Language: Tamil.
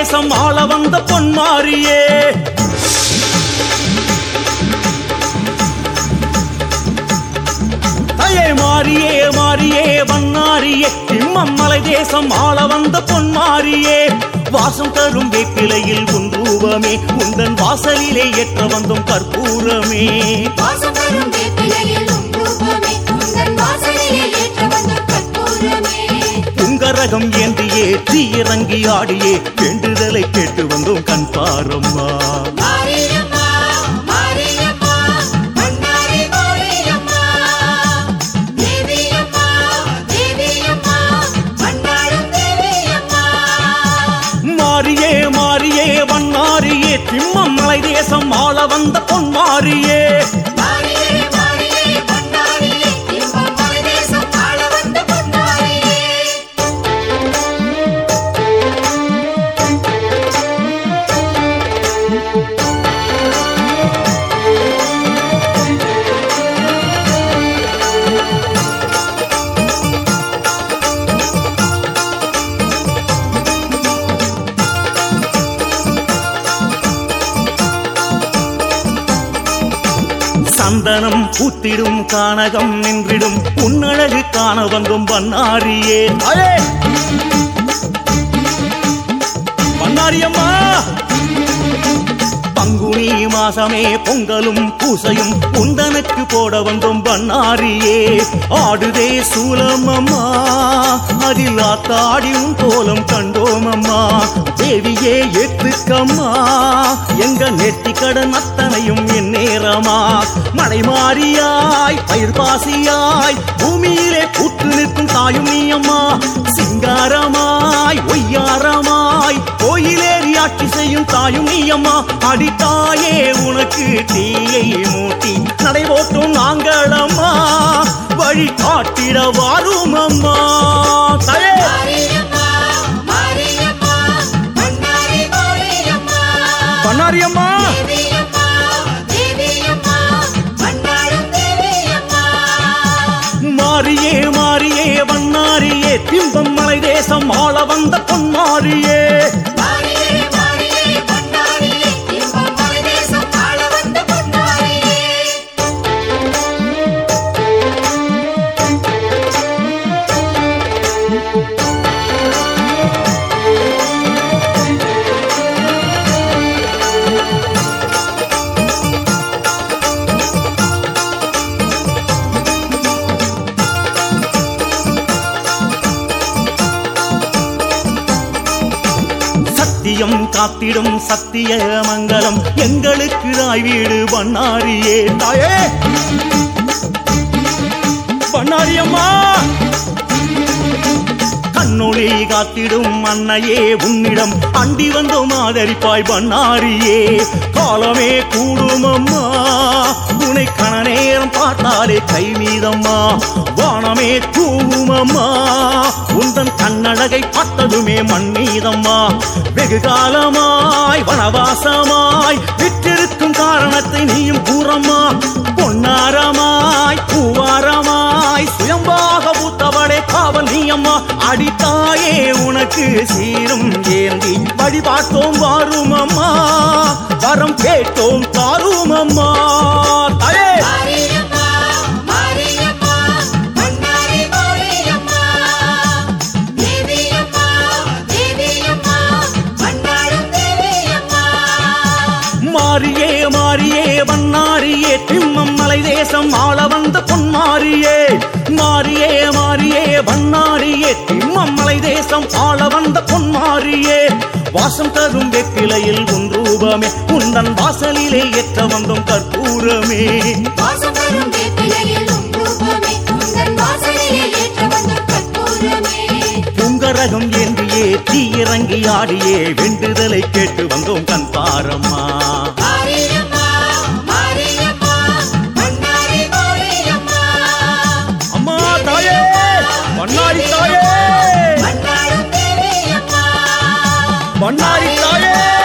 தேசம் ஆள வந்த பொன்மாரியே. தயே மாறியே மாறியே வண்ணாரியே திம்மம்மலை தேசம் ஆள வந்த பொன்மாரியே. வாசம் தரும் வேப்பிலையில் உன் ரூபமே உந்தன் வாசலிலே ஏற்ற வந்தும் கற்பூரமே. வாசம் தரும் வேப்பிலையில் உங்கரகம் ஏந்தியே தீ இறங்கி ஆடியே வேண்டுதலை கேட்டு வந்தோம் கண் பாரம்மா. மாறியே மாறியே வண்ணாரியே திம்மம்மலை தேசம் ஆள வந்த பொன்மாரியே. மாரியே, சந்தனம் பூத்திடும் கானகம் நின்றிடும். உன்னழகு காண வந்தும் பன்னாரியே பன்னாரியம்மா பங்குனி மாசமே பொங்கலும் பூசையும் உந்தனுக்கு போட வந்தும் பண்ணாரியே ஆடுதே சூலமம்மா அதில் ஆத்தாடியும் கோலம் கண்டோமம்மா. தேவியே ஏத்துக்கம்மா எங்க நெட்டி கடன் அத்தனையும் என் நேரமா? மழை மாறியாய் பயிர் பாசியாய் பூமியிலே பூத்து நிற்கும் தாயும் நீ அம்மா. சிங்காரமாய் ஒய்யாரமாய் கோயிலேறி ஆட்சி செய்யும் தாயும் நீ அம்மா. அடித்தாயே உனக்கு தீயை மூட்டி நடைபோட்டும் நாங்களம்மா வழி காட்டிட வாரும் அம்மா. சத்தியம் காத்திடும் சத்திய மங்களம். எங்களுக்கு தாய் வீடு பண்ணாரியே. தாயே! பண்ணாரியம்மா! கண்ணொளி காத்திடும் அன்னையே உன்னிடம் அண்டி வந்தோம் ஆதரிப்பாய் பண்ணாரியே. காலமே கூடும் அம்மா. உனை கணனே நேரம் பார்த்தாலே கை மீதம்மா வானமே தூவுமம்மா. உந்தன் கண்ணழகை பார்த்ததுமே மண் மீதம்மா வெகு காலமாய் வனவாசமாய் விற்றிருக்கும் காரணத்தை நீயும் கூறம்மா. பொன்னாரமாய் பூவாரமாய் சுயம்பாக பூத்தவளே காவல் நீயம்மா. அடித்தாயே உனக்கு சீரும் ஏந்தி வழிபாட்டோம் வாரும் அம்மா வரம் கேட்டோம் தாரும் அம்மா மாறியே மாறியே வண்ணாரியே திம்மம் மலை தேசம் ஆள வந்த பொன்மாரியே. மாறியே மாறியே வண்ணாரியே திம்மம் மலை தேசம் ஆள வந்த பொன்மாரியே. வாசம் தரும் வெப்பிலையில் உன் ரூபமே உந்தன் வாசலிலே ஏற்ற வந்தோம் கற்பூரமே. பூங்கரகம் ஏந்தியே தீ இறங்கி ஆடியே வேண்டுதலை கேட்டு வந்தோம் கண் பாரம்மா பண்ணாரி தாயே.